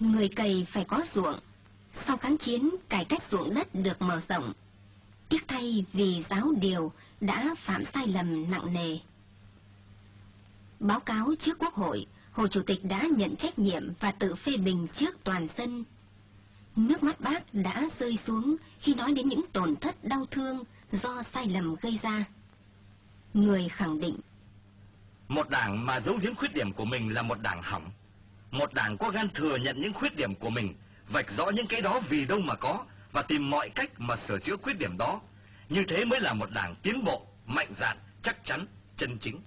Người cày phải có ruộng. Sau kháng chiến, cải cách ruộng đất được mở rộng. Tiếc thay vì giáo điều đã phạm sai lầm nặng nề. Báo cáo trước Quốc hội, Hồ Chủ tịch đã nhận trách nhiệm và tự phê bình trước toàn dân. Nước mắt bác đã rơi xuống khi nói đến những tổn thất đau thương do sai lầm gây ra. Người khẳng định Một đảng mà giấu giếm khuyết điểm của mình là một đảng hỏng. Một đảng có gan thừa nhận những khuyết điểm của mình, vạch rõ những cái đó vì đâu mà có và tìm mọi cách mà sửa chữa khuyết điểm đó. Như thế mới là một đảng tiến bộ, mạnh dạn, chắc chắn, chân chính.